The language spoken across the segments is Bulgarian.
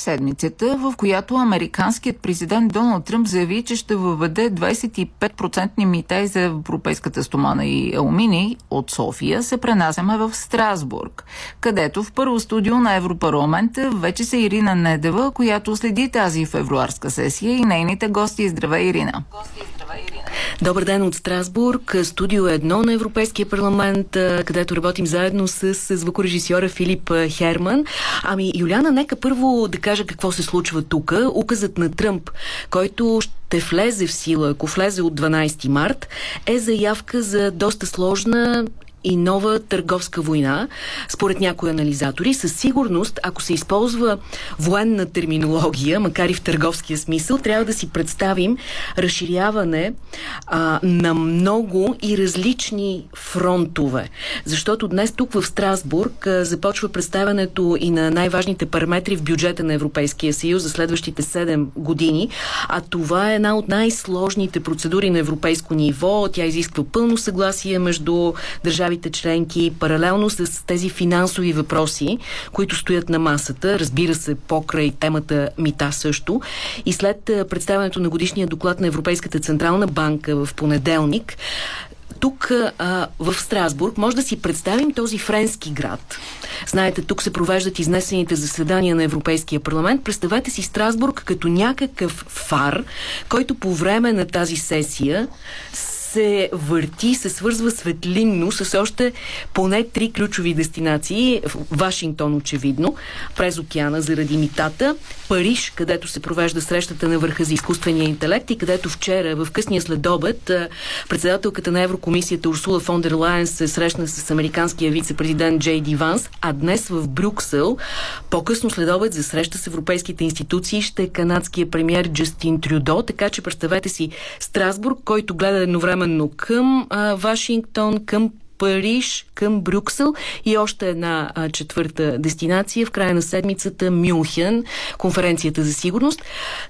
седмицата, в която американският президент Доналд Тръмп заяви, че ще въведе 25% мита за европейската стомана и алуминий от София, се пренасяме в Страсбург, където в първо студио на Европарламента вече се Ирина Недева, която следи тази февруарска сесия и нейните гости. Здравей, Ирина! Гости, здравей, Ирина! Добър ден от Страсбург, студио 1 на Европейския парламент, където работим заедно с звукорежисьора Филип Херман. Ами, Юляна, нека първо да кажа какво се случва тук. Указът на Тръмп, който ще влезе в сила, ако влезе от 12 март, е заявка за доста сложна и нова търговска война, според някои анализатори. Със сигурност, ако се използва военна терминология, макар и в търговския смисъл, трябва да си представим разширяване а, на много и различни фронтове. Защото днес тук в Страсбург а, започва представянето и на най-важните параметри в бюджета на Европейския съюз за следващите 7 години, а това е една от най-сложните процедури на европейско ниво. Тя изисква пълно съгласие между държави държавите членки, паралелно с тези финансови въпроси, които стоят на масата, разбира се, покрай темата мита също. И след представянето на годишния доклад на Европейската Централна банка в понеделник, тук а, в Страсбург може да си представим този френски град. Знаете, тук се провеждат изнесените заседания на Европейския парламент. Представете си Страсбург като някакъв фар, който по време на тази сесия се върти, се свързва светлинно с още поне три ключови дестинации. Вашингтон, очевидно, през океана заради митата, Париж, където се провежда срещата на върха за изкуствения интелект и където вчера, в късния следобед, председателката на Еврокомисията Урсула фон дер Лайен се срещна с американския вице-президент Джей Ди Ванс, а днес в Брюксел, по-късно следобед за среща с европейските институции ще е канадския премьер Джастин Трюдо, така че представете си Страсбург, който гледа едновременно едновременно към а, Вашингтон, към Париж, към Брюксел и още една а, четвърта дестинация в края на седмицата Мюнхен, конференцията за сигурност.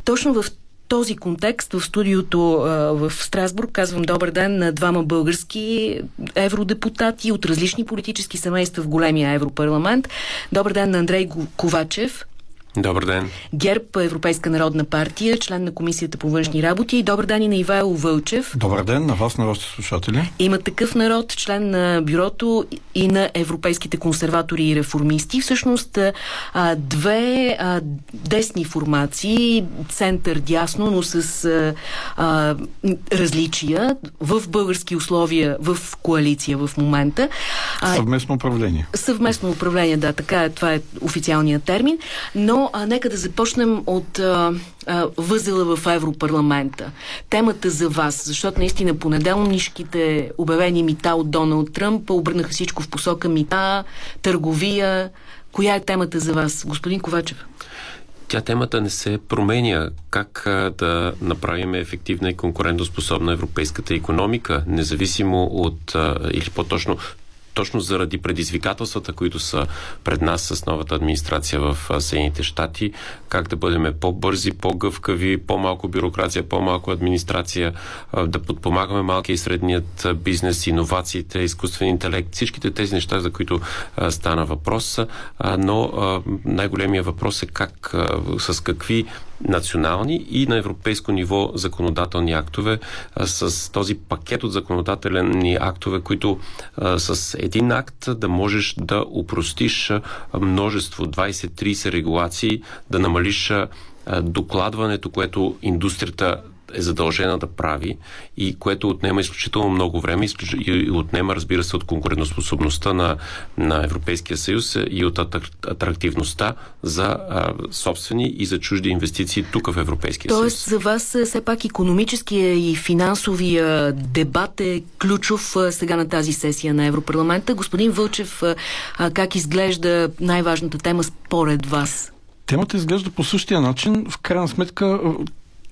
Точно в този контекст в студиото а, в Страсбург казвам добър ден на двама български евродепутати от различни политически семейства в големия Европарламент. Добър ден на Андрей Ковачев, Добър ден. ГЕРБ, Европейска народна партия, член на Комисията по външни работи. И добър ден и на Ивайло Вълчев. Добър ден на вас, на вашите слушатели. Има такъв народ, член на бюрото и на европейските консерватори и реформисти. Всъщност две десни формации, център-дясно, но с различия в български условия в коалиция в момента. Съвместно управление. Съвместно управление, да, така е, това е официалният термин. Но а, нека да започнем от а, а, възела в Европарламента. Темата за вас, защото наистина понеделнишките обявени мита от Доналд Тръмп обърнаха всичко в посока мита, търговия. Коя е темата за вас, господин Ковачев? Тя темата не се променя. Как а, да направим ефективна и конкурентоспособна европейската економика, независимо от, а, или по-точно точно заради предизвикателствата, които са пред нас с новата администрация в Съединените щати, как да бъдем по-бързи, по-гъвкави, по-малко бюрокрация, по-малко администрация, да подпомагаме малкия и средният бизнес, иновациите, изкуствен интелект, всичките тези неща, за които стана въпрос. Но най-големия въпрос е как, с какви национални и на европейско ниво законодателни актове с този пакет от законодателни актове, които с един акт да можеш да упростиш множество 20-30 регулации, да намалиш докладването, което индустрията е задължена да прави и което отнема изключително много време и отнема, разбира се, от конкурентоспособността на, на Европейския съюз и от атрактивността за а, собствени и за чужди инвестиции тук в Европейския Тоест, съюз. Тоест за вас е, все пак економическия и финансовия дебат е ключов сега на тази сесия на Европарламента. Господин Вълчев, как изглежда най-важната тема според вас? Темата изглежда по същия начин. В крайна сметка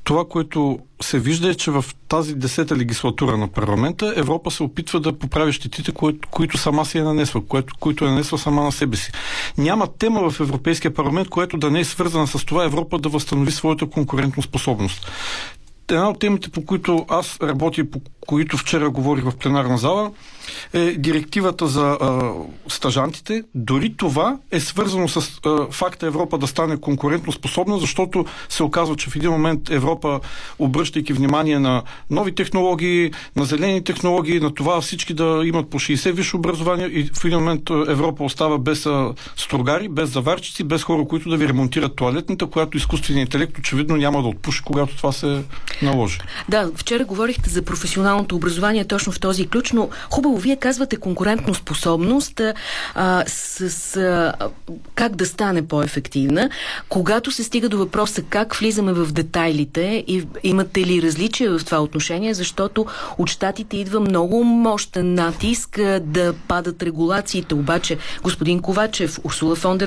това, което се вижда е, че в тази десета легислатура на парламента Европа се опитва да поправи щетите, които, които сама си е нанесла, което, които е нанесла сама на себе си. Няма тема в Европейския парламент, което да не е свързана с това Европа да възстанови своята конкурентоспособност една от темите, по които аз работя и по които вчера говорих в пленарна зала, е директивата за а, стажантите. Дори това е свързано с а, факта Европа да стане конкурентно способна, защото се оказва, че в един момент Европа, обръщайки внимание на нови технологии, на зелени технологии, на това всички да имат по 60 висше образование и в един момент Европа остава без а, стругари, без заварчици, без хора, които да ви ремонтират туалетната, която изкуственият интелект очевидно няма да отпуши, когато това се наложи. Да, вчера говорихте за професионалното образование точно в този ключ, но хубаво вие казвате конкурентно способност а, с а, как да стане по-ефективна. Когато се стига до въпроса как влизаме в детайлите и имате ли различия в това отношение, защото от щатите идва много мощен натиск а, да падат регулациите. Обаче господин Ковачев, Урсула фон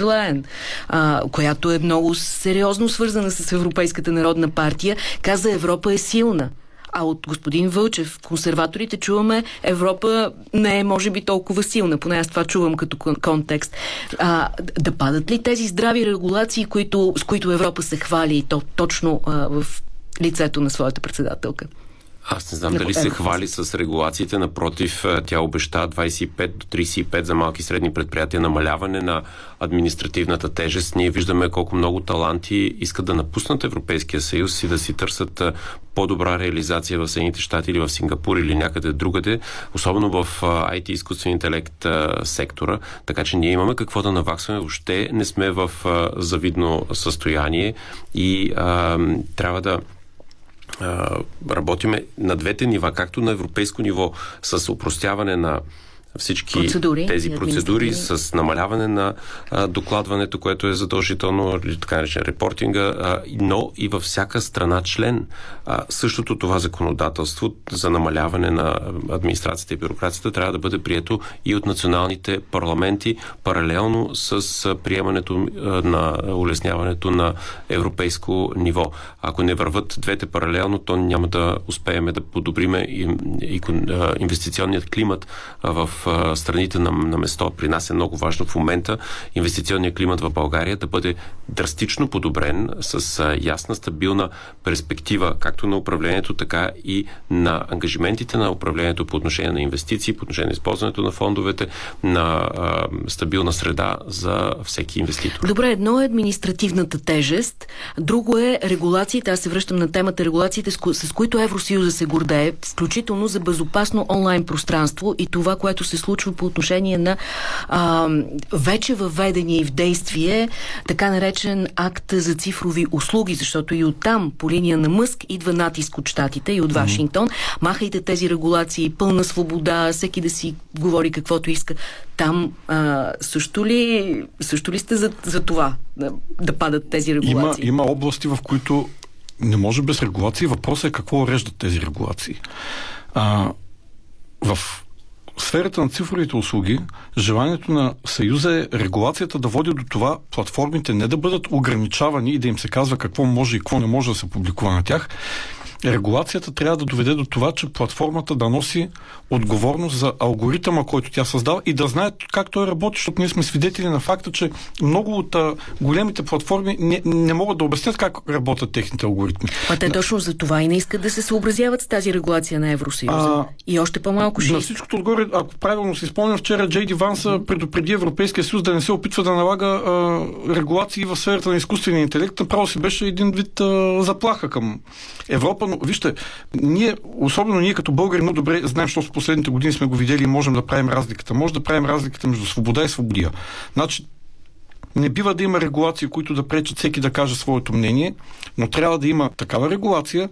която е много сериозно свързана с Европейската народна партия, каза Европа е силна. А от господин Вълчев, консерваторите, чуваме Европа не е, може би, толкова силна. Поне аз това чувам като контекст. А, да падат ли тези здрави регулации, които, с които Европа се хвали и то точно а, в лицето на своята председателка? Аз не знам дали се хвали с регулациите. Напротив, тя обеща 25 до 35 за малки и средни предприятия намаляване на административната тежест. Ние виждаме колко много таланти искат да напуснат Европейския съюз и да си търсят по-добра реализация в Съединените щати или в Сингапур или някъде другаде, особено в IT изкуствен интелект сектора. Така че ние имаме какво да наваксваме. Въобще не сме в завидно състояние и а, трябва да работиме на двете нива, както на европейско ниво с упростяване на всички процедури, тези процедури с намаляване на а, докладването, което е задължително, така наречен репортинга, а, но и във всяка страна член. А, същото това законодателство за намаляване на администрацията и бюрокрацията трябва да бъде прието и от националните парламенти, паралелно с а, приемането а, на улесняването на европейско ниво. Ако не върват двете паралелно, то няма да успеем да подобриме инвестиционният климат в страните на, на место. При нас е много важно в момента инвестиционният климат в България да бъде драстично подобрен с а, ясна, стабилна перспектива, както на управлението, така и на ангажиментите на управлението по отношение на инвестиции, по отношение на използването на фондовете, на а, стабилна среда за всеки инвеститор. Добре, едно е административната тежест, друго е регулациите. Аз се връщам на темата регулациите, с, ко с които Евросъюза се гордее, включително за безопасно онлайн пространство и това, което се случва по отношение на а, вече въведени и в действие така наречен акт за цифрови услуги, защото и оттам, по линия на Мъск, идва натиск от щатите и от Вашингтон. Махайте тези регулации, пълна свобода, всеки да си говори каквото иска. Там а, също, ли, също ли сте за, за това да, да падат тези регулации? Има, има области, в които не може без регулации. Въпросът е какво уреждат тези регулации. А, в сферата на цифровите услуги, желанието на Съюза е регулацията да води до това платформите не да бъдат ограничавани и да им се казва какво може и какво не може да се публикува на тях, регулацията трябва да доведе до това, че платформата да носи отговорност за алгоритъма, който тя създава и да знае как той работи, защото ние сме свидетели на факта, че много от а, големите платформи не, не могат да обяснят как работят техните алгоритми. А те точно за това и не искат да се съобразяват с тази регулация на Евросъюза. А, и още по-малко ще. На всичкото отгоре, ако правилно си спомням, вчера Джейди Ванса предупреди Европейския съюз да не се опитва да налага а, регулации в сферата на изкуствения интелект. Направо си беше един вид а, заплаха към Европа, но вижте, ние, особено ние като българи, много добре знаем, защото в последните години сме го видели и можем да правим разликата. Може да правим разликата между свобода и свободия. Значи, не бива да има регулации, които да пречат всеки да каже своето мнение, но трябва да има такава регулация,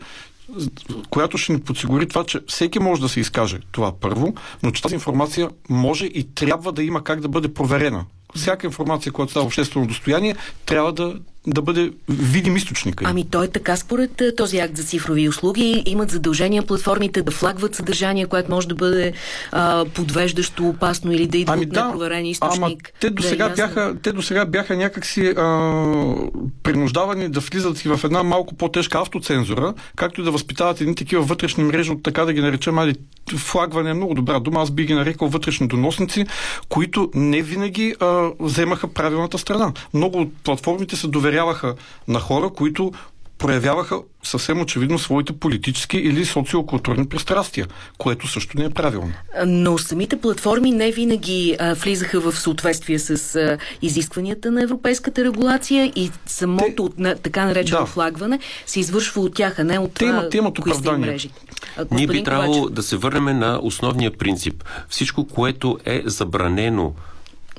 която ще ни подсигури това, че всеки може да се изкаже това първо, но че тази информация може и трябва да има как да бъде проверена. Всяка информация, която става обществено достояние, трябва да да бъде видим източника. Ами той е така според е, този акт за цифрови услуги. Имат задължения платформите да флагват съдържание, което може да бъде а, подвеждащо, опасно или да идва ами от да, непроверен източник. Ама те до сега, да е бяха, те до сега бяха някакси а, принуждавани да влизат и в една малко по-тежка автоцензура, както и да възпитават едни такива вътрешни мрежи, от така да ги наречем, али флагване е много добра дума, аз би ги нарекал вътрешни доносници, които не винаги а, вземаха правилната страна. Много от платформите се доверяваха на хора, които проявяваха съвсем очевидно своите политически или социокултурни пристрастия, което също не е правилно. Но самите платформи не винаги а, влизаха в съответствие с а, изискванията на европейската регулация и самото те, на, така наречено да. флагване се извършва от тях, а не от те имат, те имат кои са мрежи. Ние би трябвало да се върнем на основния принцип. Всичко, което е забранено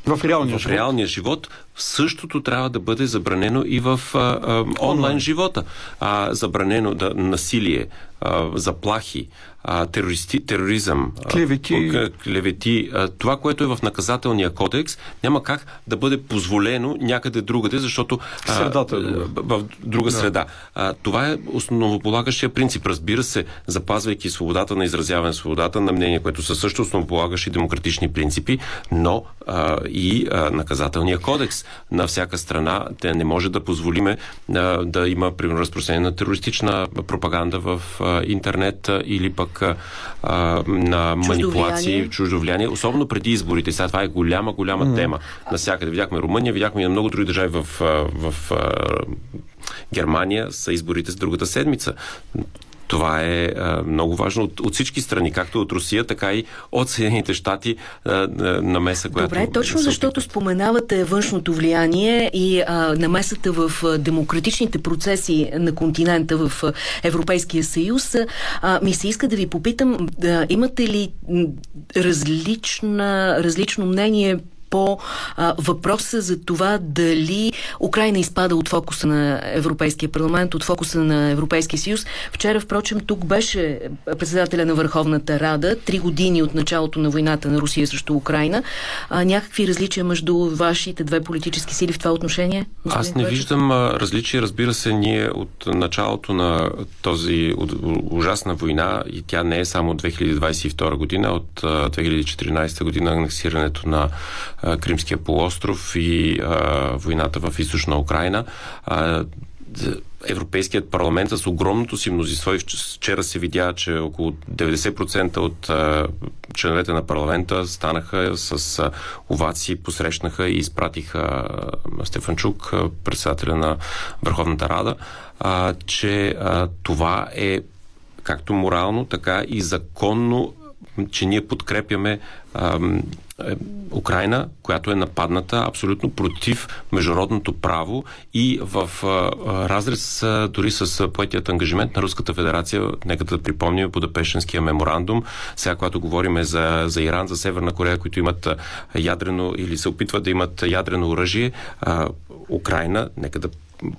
в реалния, в реалния живот. Същото трябва да бъде забранено и в а, а, онлайн живота. А, забранено да, насилие, а, заплахи, а, терористи, тероризъм, клевети. А, клевети а, това, което е в наказателния кодекс, няма как да бъде позволено някъде другаде, защото а, Средата, е в друга да. среда. А, това е основополагащия принцип. Разбира се, запазвайки свободата на изразяване, свободата на мнение, което са също основополагащи демократични принципи, но а, и а, наказателния кодекс на всяка страна. Те не може да позволиме а, да има, примерно, разпространение на терористична пропаганда в а, интернет а, или пък а, на манипулации, чуждо влияние, особено преди изборите. Сега това е голяма, голяма mm. тема. Насякъде видяхме Румъния, видяхме и на много други държави в, в, в Германия са изборите с другата седмица. Това е а, много важно от, от всички страни, както от Русия, така и от Съединените щати а, намеса, която... Добре, точно защото споменавате външното влияние и а, намесата в демократичните процеси на континента в Европейския съюз, а, ми се иска да ви попитам, да, имате ли различна, различно мнение по а, въпроса за това дали Украина изпада от фокуса на Европейския парламент, от фокуса на Европейския съюз. Вчера, впрочем, тук беше председателя на Върховната Рада, три години от началото на войната на Русия срещу Украина. А, някакви различия между вашите две политически сили в това отношение? Аз не виждам различия. Разбира се, ние от началото на този ужасна война, и тя не е само от 2022 година, от а, 2014 година анексирането на Кримския полуостров и а, войната в източна Украина. А, Европейският парламент с огромното си мнозинство и вчера се видя, че около 90% от а, членовете на парламента станаха с а, овации, посрещнаха и изпратиха а, Стефанчук, председателя на Върховната Рада, а, че а, това е както морално, така и законно че ние подкрепяме ам, е, Украина, която е нападната абсолютно против международното право и в а, разрез а, дори с поетият ангажимент на Руската федерация, нека да припомним Будапешенския меморандум, сега когато говорим за, за Иран, за Северна Корея, които имат ядрено или се опитват да имат ядрено оръжие, а, Украина, нека да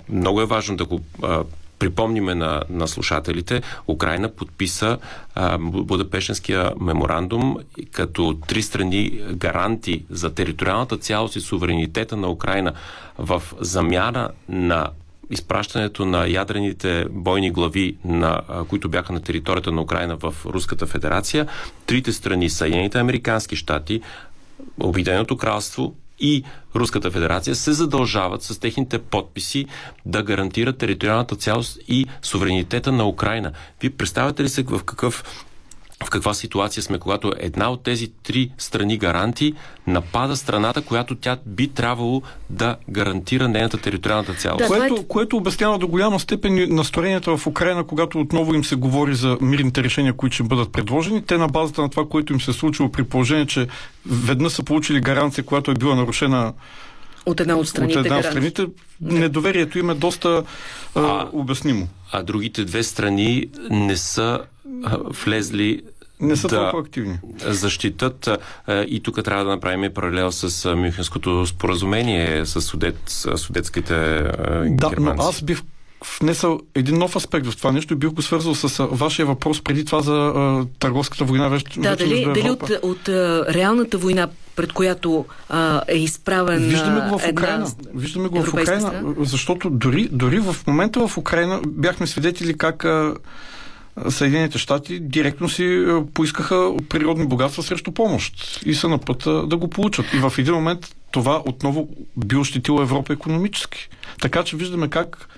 много е важно да го а, припомниме на, на слушателите, Украина подписа а, Будапешенския меморандум като три страни гаранти за териториалната цялост и суверенитета на Украина в замяна на изпращането на ядрените бойни глави, на, които бяха на територията на Украина в Руската федерация. Трите страни Съединените Американски щати, Обединеното кралство и Руската федерация се задължават с техните подписи да гарантират териториалната цялост и суверенитета на Украина. Вие представяте ли се в какъв в каква ситуация сме, когато една от тези три страни гаранти напада страната, която тя би трябвало да гарантира нейната териториалната цялост. Да, което, е... което обяснява до голяма степен настроенията в Украина, когато отново им се говори за мирните решения, които ще бъдат предложени. Те на базата на това, което им се е случило при положение, че веднъж са получили гаранция, която е била нарушена от една от страните. От една от страните недоверието им е доста а, обяснимо. А другите две страни не са а, влезли не са да толкова активни. защитат. И тук трябва да направим паралел с Мюнхенското споразумение, с, судет, судетските Да, германци. но аз бих внесъл един нов аспект в това нещо и бих го свързал с вашия въпрос преди това за а, търговската война. Вече, да, вече дали, дали от, от а, реалната война, пред която а, е изправен Виждаме го в Украина. Виждаме го в Украина, защото дори, дори в момента в Украина бяхме свидетели как а, Съединените щати директно си поискаха природни богатства срещу помощ и са на пътя да го получат. И в един момент това отново би ощетило Европа економически. Така че виждаме как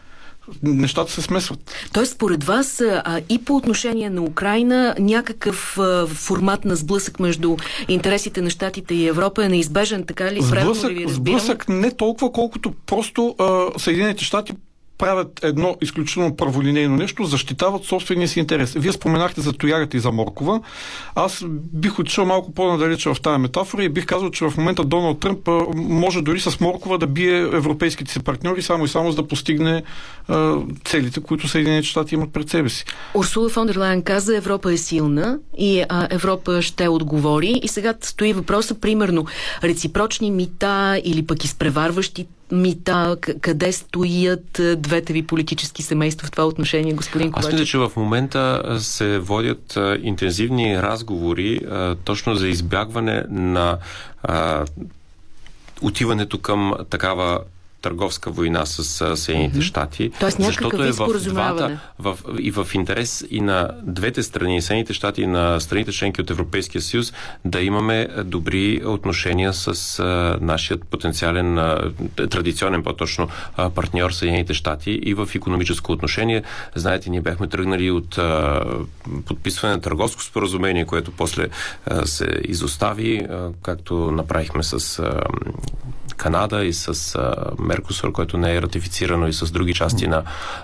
нещата се смесват. Тоест, според вас а, и по отношение на Украина някакъв а, формат на сблъсък между интересите на щатите и Европа е неизбежен, така ли? Сблъсък, ли сблъсък не толкова, колкото просто а, Съединените щати правят едно изключително праволинейно нещо, защитават собствения си интерес. Вие споменахте за тоягата и за моркова. Аз бих отишъл малко по-надалеч в тази метафора и бих казал, че в момента Доналд Тръмп може дори с моркова да бие европейските си партньори само и само за да постигне а, целите, които Съединените щати имат пред себе си. Урсула фон дер Лайен каза, Европа е силна и а, Европа ще отговори. И сега стои въпроса, примерно, реципрочни мита или пък изпреварващи мита, къде стоят двете ви политически семейства в това отношение, господин Ковачев? Аз мисля, че в момента се водят интензивни разговори точно за избягване на отиването към такава търговска война с Съединените щати. Тоест защото е в двата, в, и в интерес и на двете страни, Съединените щати и на страните членки от Европейския съюз, да имаме добри отношения с а, нашият потенциален, а, традиционен по-точно а, партньор Съединените щати и в економическо отношение. Знаете, ние бяхме тръгнали от а, подписване на търговско споразумение, което после а, се изостави, а, както направихме с а, Канада и с а, Меркосур, което не е ратифицирано и с други части на,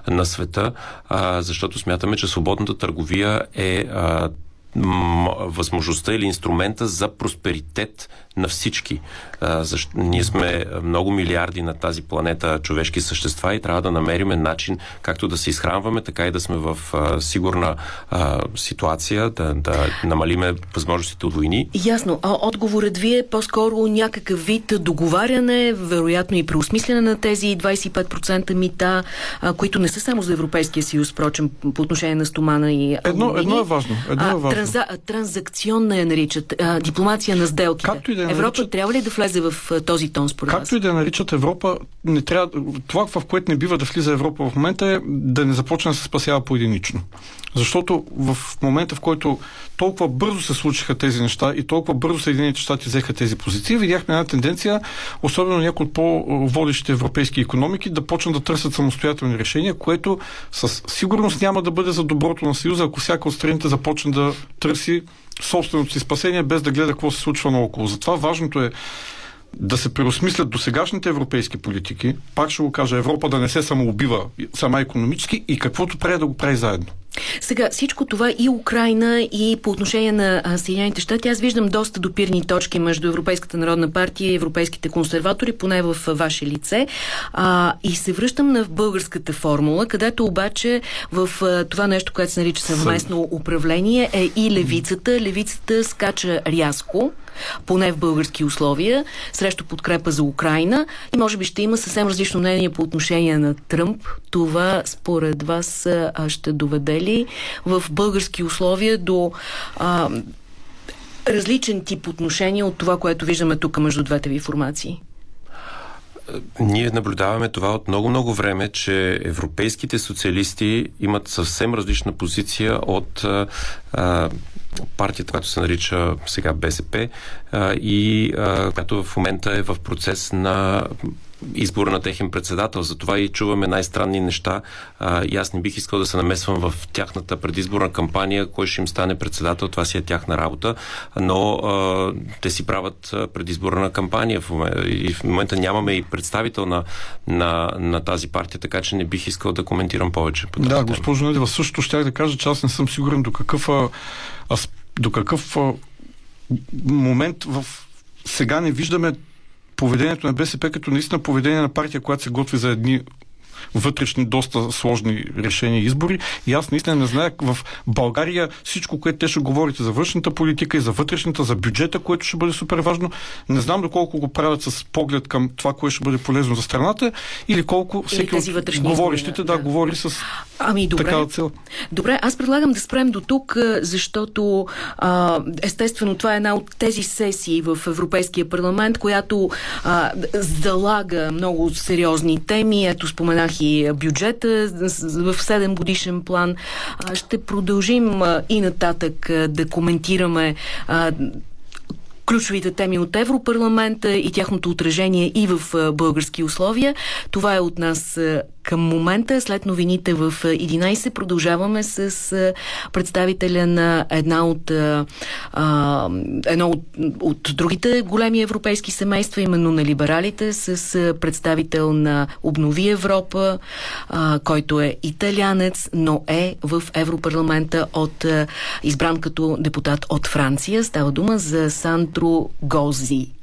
на света, а, защото смятаме, че свободната търговия е а, възможността или инструмента за просперитет на всички. А, защо, ние сме много милиарди на тази планета човешки същества и трябва да намериме начин както да се изхранваме, така и да сме в а, сигурна а, ситуация, да, да намалиме възможностите от войни. Ясно. А отговорът ви е по-скоро някакъв вид договаряне, вероятно и преосмислене на тези 25% мита, а, които не са само за Европейския съюз, впрочем, по отношение на стомана и Едно, едно е важно. Едно е важно. Транза, транзакционна я наричат, а, дипломация на сделки. Както и да Европа наричат... трябва ли да влезе в този тон според Както и да наричат Европа, не трябва... това в което не бива да влиза Европа в момента е да не започне да се спасява поединично. Защото в момента, в който толкова бързо се случиха тези неща и толкова бързо Съединените щати взеха тези позиции, видяхме една тенденция, особено някои от по-водещите европейски економики, да почнат да търсят самостоятелни решения, което със сигурност няма да бъде за доброто на Съюза, ако всяка от страните започне да търси собственото си спасение, без да гледа какво се случва наоколо. Затова важното е да се преосмислят до сегашните европейски политики, пак ще го кажа, Европа да не се самоубива сама економически и каквото прави да го прави заедно. Сега всичко това и Украина и по отношение на Съединените щати, аз виждам доста допирни точки между Европейската народна партия и европейските консерватори, поне в ваше лице. А, и се връщам на българската формула, където обаче в а, това нещо, което се нарича съвместно управление е и левицата. Левицата скача рязко поне в български условия, срещу подкрепа за Украина и може би ще има съвсем различно мнение по отношение на Тръмп. Това според вас ще доведе ли в български условия до а, различен тип отношения от това, което виждаме тук между двете ви формации? Ние наблюдаваме това от много-много време, че европейските социалисти имат съвсем различна позиция от а, партията, която се нарича сега БСП а, и а, която в момента е в процес на избора на техен председател. Затова и чуваме най-странни неща. А, и аз не бих искал да се намесвам в тяхната предизборна кампания, кой ще им стане председател, това си е тяхна работа, но а, те си правят предизборна кампания в момента, и в момента нямаме и представител на, на, на тази партия, така че не бих искал да коментирам повече. По да, госпожо Недева, също ще да кажа, че аз не съм сигурен до какъв, до какъв момент в сега не виждаме поведението на БСП като наистина поведение на партия, която се готви за едни вътрешни, доста сложни решения и избори. И аз наистина не знаех в България всичко, което те ще говорите за външната политика и за вътрешната, за бюджета, което ще бъде супер важно. Не знам доколко го правят с поглед към това, което ще бъде полезно за страната или колко всеки от говорещите да, да, говори с ами, добре. такава цел. Добре, аз предлагам да спрем до тук, защото а, естествено това е една от тези сесии в Европейския парламент, която а, залага много сериозни теми. Ето споменах и бюджета в 7 годишен план. Ще продължим и нататък да коментираме ключовите теми от Европарламента и тяхното отражение и в български условия. Това е от нас към момента, след новините в 11, продължаваме с представителя на една от, а, едно от, от другите големи европейски семейства, именно на либералите, с представител на Обнови Европа, а, който е италянец, но е в Европарламента от избран като депутат от Франция. Става дума за Сантро Гози